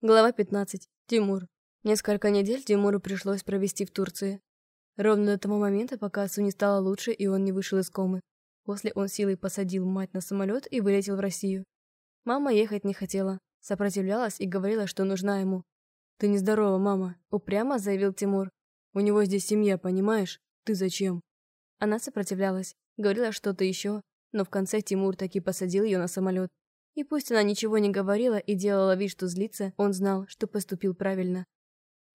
Глава 15. Тимур. Несколько недель Тимуру пришлось провести в Турции. Ровно до того момента, пока отцу не стало лучше и он не вышел из комы. После он силой посадил мать на самолет и вылетел в Россию. Мама ехать не хотела, сопротивлялась и говорила, что нужна ему. «Ты нездорова, мама», — упрямо заявил Тимур. «У него здесь семья, понимаешь? Ты зачем?» Она сопротивлялась, говорила что-то еще, но в конце Тимур таки посадил ее на самолет. И пусть она ничего не говорила и делала вид, что злится, он знал, что поступил правильно.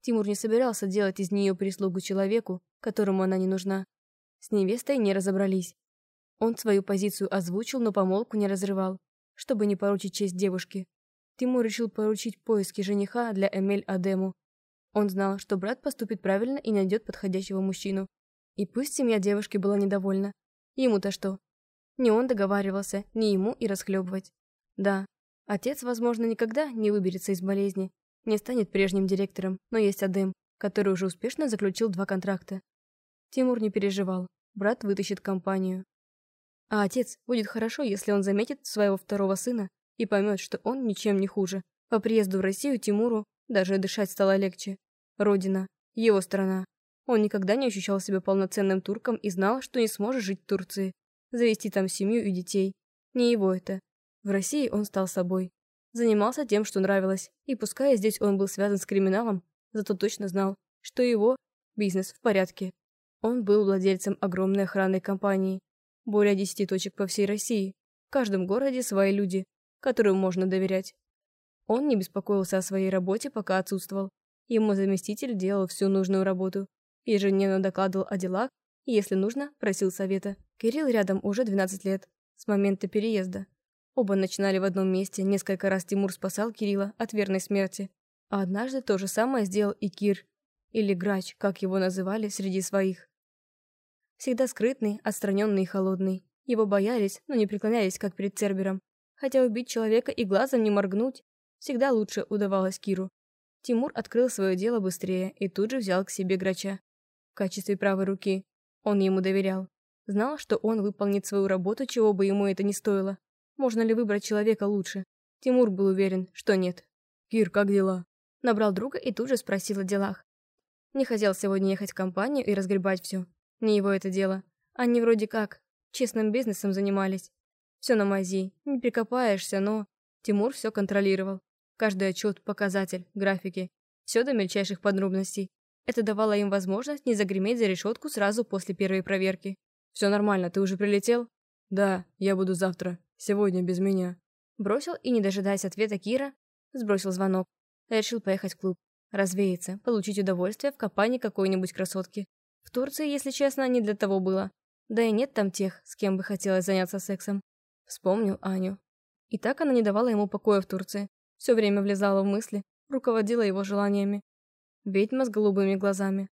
Тимур не собирался делать из нее прислугу человеку, которому она не нужна. С невестой не разобрались. Он свою позицию озвучил, но помолвку не разрывал, чтобы не поручить честь девушки. Тимур решил поручить поиски жениха для Эмель Адему. Он знал, что брат поступит правильно и найдет подходящего мужчину. И пусть семья девушки была недовольна. Ему-то что? Не он договаривался, не ему и расхлебывать. Да, отец, возможно, никогда не выберется из болезни, не станет прежним директором, но есть Адем, который уже успешно заключил два контракта. Тимур не переживал, брат вытащит компанию. А отец будет хорошо, если он заметит своего второго сына и поймет, что он ничем не хуже. По приезду в Россию Тимуру даже дышать стало легче. Родина, его страна. Он никогда не ощущал себя полноценным турком и знал, что не сможет жить в Турции, завести там семью и детей. Не его это. В России он стал собой. Занимался тем, что нравилось, и пускай здесь он был связан с криминалом, зато точно знал, что его бизнес в порядке. Он был владельцем огромной охранной компании, более 10 точек по всей России, в каждом городе свои люди, которым можно доверять. Он не беспокоился о своей работе, пока отсутствовал. Ему заместитель делал всю нужную работу, ежедневно докладывал о делах и, если нужно, просил совета. Кирилл рядом уже 12 лет, с момента переезда. Оба начинали в одном месте, несколько раз Тимур спасал Кирилла от верной смерти. А однажды то же самое сделал и Кир, или Грач, как его называли среди своих. Всегда скрытный, отстраненный и холодный. Его боялись, но не преклонялись, как перед Цербером. Хотя убить человека и глазом не моргнуть всегда лучше удавалось Киру. Тимур открыл свое дело быстрее и тут же взял к себе Грача. В качестве правой руки. Он ему доверял. Знал, что он выполнит свою работу, чего бы ему это ни стоило. Можно ли выбрать человека лучше? Тимур был уверен, что нет. «Кир, как дела?» Набрал друга и тут же спросил о делах. Не хотел сегодня ехать в компанию и разгребать все. Не его это дело. Они вроде как честным бизнесом занимались. Все на мази, не прикопаешься, но... Тимур все контролировал. Каждый отчет, показатель, графики. Все до мельчайших подробностей. Это давало им возможность не загреметь за решетку сразу после первой проверки. «Все нормально, ты уже прилетел?» «Да, я буду завтра. Сегодня без меня». Бросил и, не дожидаясь ответа Кира, сбросил звонок. Решил поехать в клуб. Развеяться, получить удовольствие в компании какой-нибудь красотки. В Турции, если честно, не для того было. Да и нет там тех, с кем бы хотелось заняться сексом. Вспомнил Аню. И так она не давала ему покоя в Турции. Все время влезала в мысли, руководила его желаниями. Ведьма с голубыми глазами.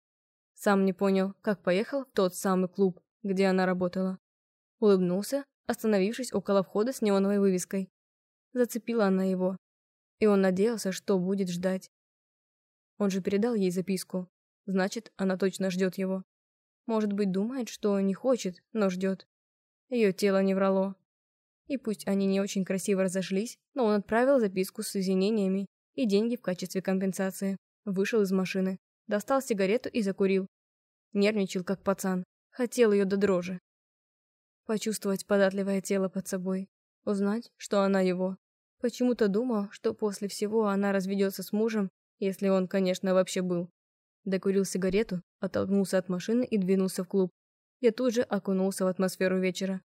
Сам не понял, как поехал в тот самый клуб, где она работала. Улыбнулся, остановившись около входа с неоновой вывеской. Зацепила она его. И он надеялся, что будет ждать. Он же передал ей записку. Значит, она точно ждет его. Может быть, думает, что не хочет, но ждет. Ее тело не врало. И пусть они не очень красиво разошлись, но он отправил записку с извинениями и деньги в качестве компенсации. Вышел из машины, достал сигарету и закурил. Нервничал, как пацан. Хотел ее до дрожи. Почувствовать податливое тело под собой. Узнать, что она его. Почему-то думал, что после всего она разведется с мужем, если он, конечно, вообще был. Докурил сигарету, оттолкнулся от машины и двинулся в клуб. Я тут же окунулся в атмосферу вечера.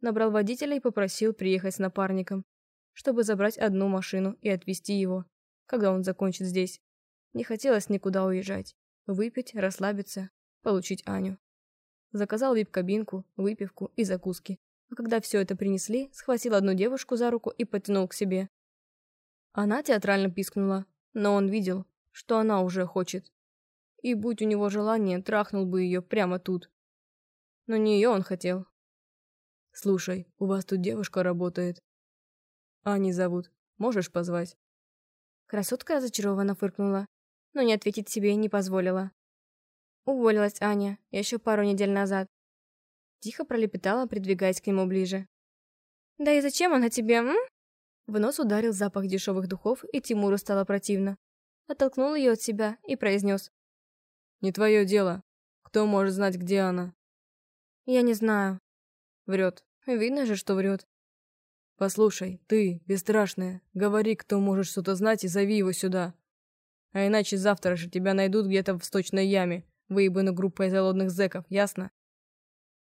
Набрал водителя и попросил приехать с напарником, чтобы забрать одну машину и отвезти его, когда он закончит здесь. Не хотелось никуда уезжать. Выпить, расслабиться, получить Аню. Заказал вип-кабинку, выпивку и закуски. А когда все это принесли, схватил одну девушку за руку и потянул к себе. Она театрально пискнула, но он видел, что она уже хочет. И будь у него желание, трахнул бы ее прямо тут. Но не ее он хотел. «Слушай, у вас тут девушка работает. Ани зовут. Можешь позвать?» Красотка разочарованно фыркнула, но не ответить себе не позволила. Уволилась Аня еще пару недель назад. Тихо пролепетала, придвигаясь к нему ближе. «Да и зачем она тебе, м?» В нос ударил запах дешевых духов, и Тимуру стало противно. Оттолкнул ее от себя и произнес. «Не твое дело. Кто может знать, где она?» «Я не знаю». Врет. Видно же, что врет. «Послушай, ты, бесстрашная, говори, кто может что-то знать, и зови его сюда. А иначе завтра же тебя найдут где-то в сточной яме, выебану группой голодных зэков, ясно?»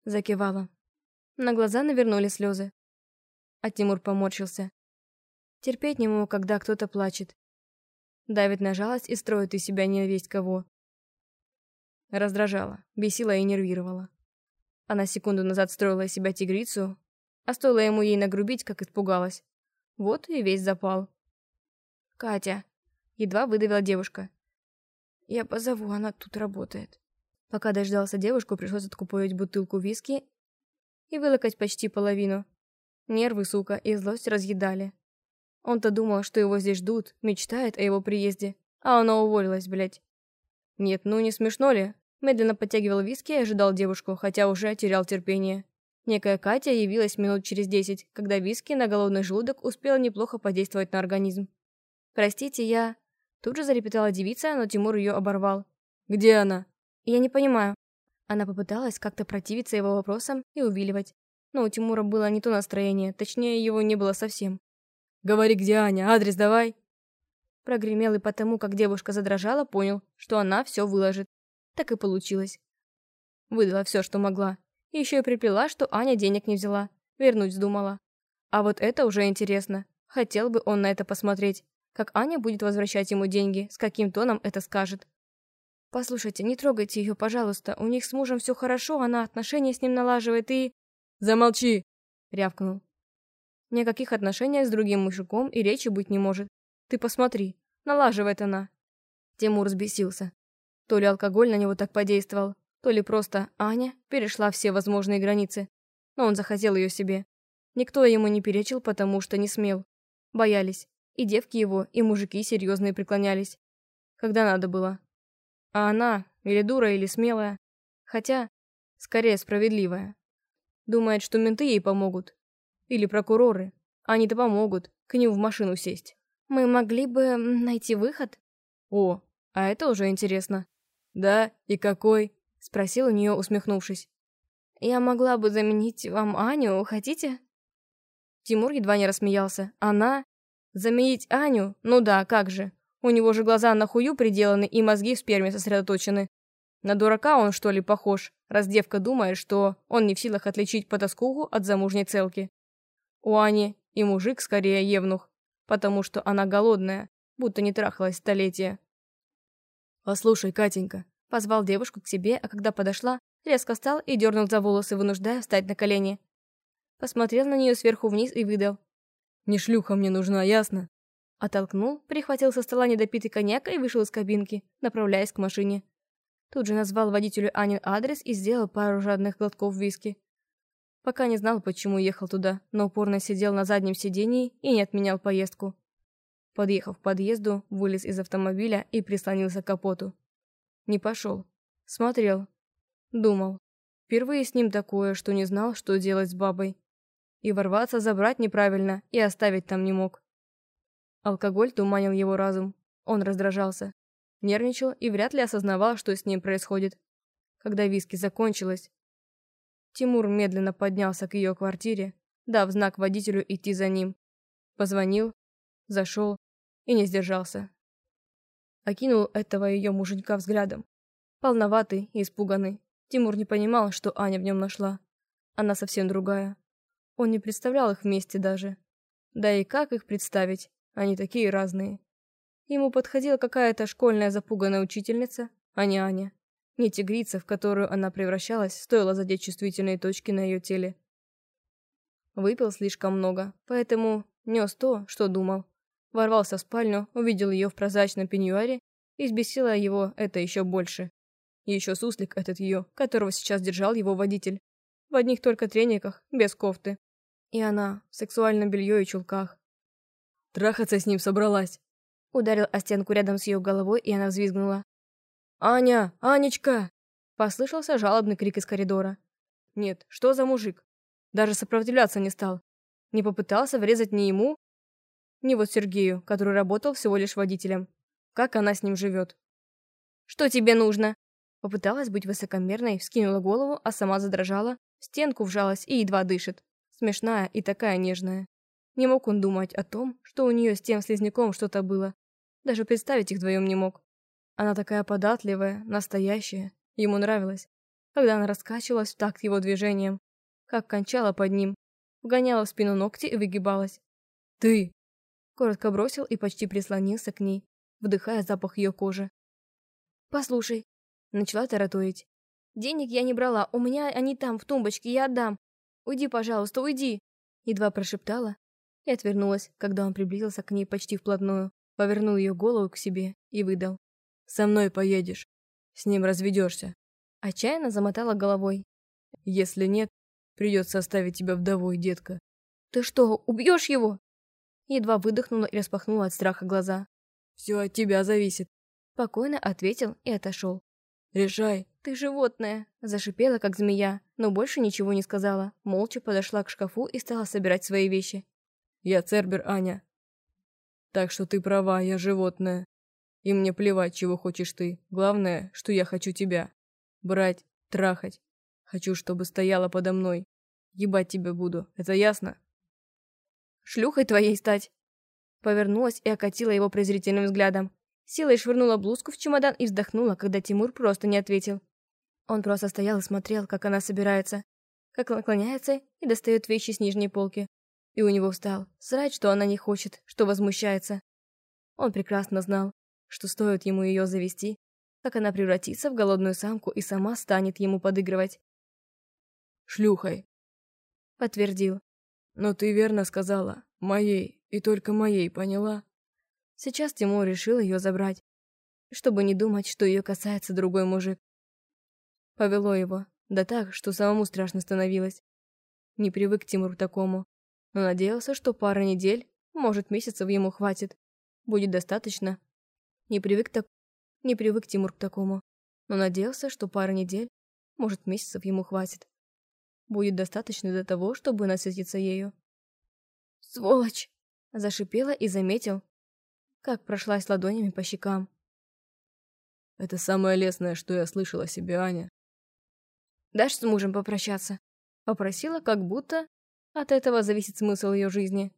Закивала. На глаза навернули слезы. А Тимур поморщился. Терпеть не мог, когда кто-то плачет. Давит на жалость и строит из себя не весть кого. Раздражала, бесила и нервировала. Она секунду назад строила из себя тигрицу, а стоило ему ей нагрубить, как испугалась. Вот и весь запал. «Катя!» — едва выдавила девушка. «Я позову, она тут работает». Пока дождался девушку, пришлось откупорить бутылку виски и вылокать почти половину. Нервы, сука, и злость разъедали. Он-то думал, что его здесь ждут, мечтает о его приезде, а она уволилась, блядь. Нет, ну не смешно ли? Медленно подтягивал виски и ожидал девушку, хотя уже терял терпение. Некая Катя явилась минут через десять, когда виски на голодный желудок успела неплохо подействовать на организм. «Простите, я...» Тут же зарепетала девица, но Тимур ее оборвал. «Где она?» «Я не понимаю». Она попыталась как-то противиться его вопросам и увиливать. Но у Тимура было не то настроение, точнее, его не было совсем. «Говори, где Аня, адрес давай!» Прогремел и потому, как девушка задрожала, понял, что она все выложит. Так и получилось. Выдала все, что могла. И еще и приплела, что Аня денег не взяла. Вернуть вздумала. А вот это уже интересно. Хотел бы он на это посмотреть. Как Аня будет возвращать ему деньги, с каким тоном это скажет. «Послушайте, не трогайте ее, пожалуйста. У них с мужем все хорошо, она отношения с ним налаживает и...» «Замолчи!» — рявкнул. Ни о каких отношениях с другим мужиком и речи быть не может. Ты посмотри, налаживает она. Тимур взбесился. То ли алкоголь на него так подействовал, то ли просто Аня перешла все возможные границы. Но он захотел ее себе. Никто ему не перечил, потому что не смел. Боялись. И девки его, и мужики серьезные преклонялись. Когда надо было. А она, или дура, или смелая. Хотя, скорее справедливая. Думает, что менты ей помогут. Или прокуроры. Они-то помогут к нему в машину сесть. Мы могли бы найти выход? О, а это уже интересно. Да, и какой? Спросил у нее, усмехнувшись. Я могла бы заменить вам Аню, хотите? Тимур едва не рассмеялся. Она? Заменить Аню? Ну да, как же. У него же глаза на хую приделаны и мозги в сперме сосредоточены. На дурака он, что ли, похож, раз девка думает, что он не в силах отличить потаскуху от замужней целки. У Ани и мужик скорее евнух, потому что она голодная, будто не трахалась столетия. «Послушай, Катенька», — позвал девушку к себе, а когда подошла, резко встал и дернул за волосы, вынуждая встать на колени. Посмотрел на нее сверху вниз и выдал. «Не шлюха мне нужна, ясно?» Оттолкнул, прихватил со стола недопитый коньяк и вышел из кабинки, направляясь к машине. Тут же назвал водителю Анин адрес и сделал пару жадных глотков виски. Пока не знал, почему ехал туда, но упорно сидел на заднем сидении и не отменял поездку. Подъехав к подъезду, вылез из автомобиля и прислонился к капоту. Не пошел. Смотрел. Думал. Впервые с ним такое, что не знал, что делать с бабой. И ворваться забрать неправильно, и оставить там не мог. Алкоголь туманил его разум. Он раздражался. Нервничал и вряд ли осознавал, что с ним происходит. Когда виски закончилось, Тимур медленно поднялся к ее квартире, дав знак водителю идти за ним. Позвонил, зашел и не сдержался. Окинул этого ее муженька взглядом. Полноватый и испуганный. Тимур не понимал, что Аня в нем нашла. Она совсем другая. Он не представлял их вместе даже. Да и как их представить? Они такие разные. Ему подходила какая-то школьная запуганная учительница, а не Аня. Не тигрица, в которую она превращалась, стоило задеть чувствительные точки на ее теле. Выпил слишком много, поэтому нес то, что думал. Ворвался в спальню, увидел ее в прозрачном пеньюаре, и взбесило его это еще больше. И еще суслик этот ее, которого сейчас держал его водитель. В одних только трениках, без кофты. И она в сексуальном белье и чулках. Трахаться с ним собралась. Ударил о стенку рядом с ее головой, и она взвизгнула. «Аня! Анечка!» Послышался жалобный крик из коридора. Нет, что за мужик? Даже сопротивляться не стал. Не попытался врезать ни ему, Не вот Сергею, который работал всего лишь водителем. Как она с ним живет? «Что тебе нужно?» Попыталась быть высокомерной, вскинула голову, а сама задрожала, в стенку вжалась и едва дышит. Смешная и такая нежная. Не мог он думать о том, что у нее с тем слизняком что-то было. Даже представить их вдвоем не мог. Она такая податливая, настоящая. Ему нравилось, когда она раскачивалась в такт его движением, как кончала под ним, вгоняла в спину ногти и выгибалась. «Ты!» Коротко бросил и почти прислонился к ней, вдыхая запах ее кожи. «Послушай», — начала тараторить. «Денег я не брала, у меня они там, в тумбочке, я отдам. Уйди, пожалуйста, уйди!» Едва прошептала и отвернулась, когда он приблизился к ней почти вплотную, повернул ее голову к себе и выдал. «Со мной поедешь. С ним разведешься». Отчаянно замотала головой. «Если нет, придется оставить тебя вдовой, детка». «Ты что, убьешь его?» Едва выдохнула и распахнула от страха глаза. «Все от тебя зависит», — спокойно ответил и отошел. «Решай». «Ты животное!» — зашипела, как змея, но больше ничего не сказала. Молча подошла к шкафу и стала собирать свои вещи. «Я Цербер, Аня. Так что ты права, я животное. И мне плевать, чего хочешь ты. Главное, что я хочу тебя. Брать, трахать. Хочу, чтобы стояла подо мной. Ебать тебя буду, это ясно?» шлюхой твоей стать!» Повернулась и окатила его презрительным взглядом. Силой швырнула блузку в чемодан и вздохнула, когда Тимур просто не ответил. Он просто стоял и смотрел, как она собирается, как наклоняется и достает вещи с нижней полки. И у него встал. Срать, что она не хочет, что возмущается. Он прекрасно знал, что стоит ему ее завести, как она превратится в голодную самку и сама станет ему подыгрывать. «Шлюхой», — подтвердил. Но ты верно сказала. Моей. И только моей, поняла? Сейчас Тимур решил ее забрать, чтобы не думать, что ее касается другой мужик. Повело его, да так, что самому страшно становилось. Не привык Тимур к такому, но надеялся, что пара недель, может, месяцев ему хватит. Будет достаточно. Не привык так... Не привык Тимур к такому, но надеялся, что пара недель, может, месяцев ему хватит будет достаточно для того, чтобы насытиться ею. «Сволочь!» – зашипела и заметил, как прошлась ладонями по щекам. «Это самое лестное, что я слышала о себе, Аня». «Дашь с мужем попрощаться?» – попросила, как будто от этого зависит смысл ее жизни.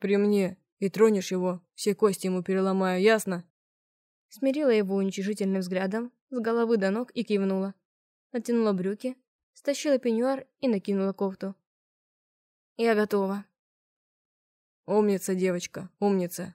«При мне, и тронешь его, все кости ему переломаю, ясно?» Смирила его уничижительным взглядом с головы до ног и кивнула. Натянула брюки, стащила пеньюар и накинула кофту. «Я готова». «Умница, девочка, умница.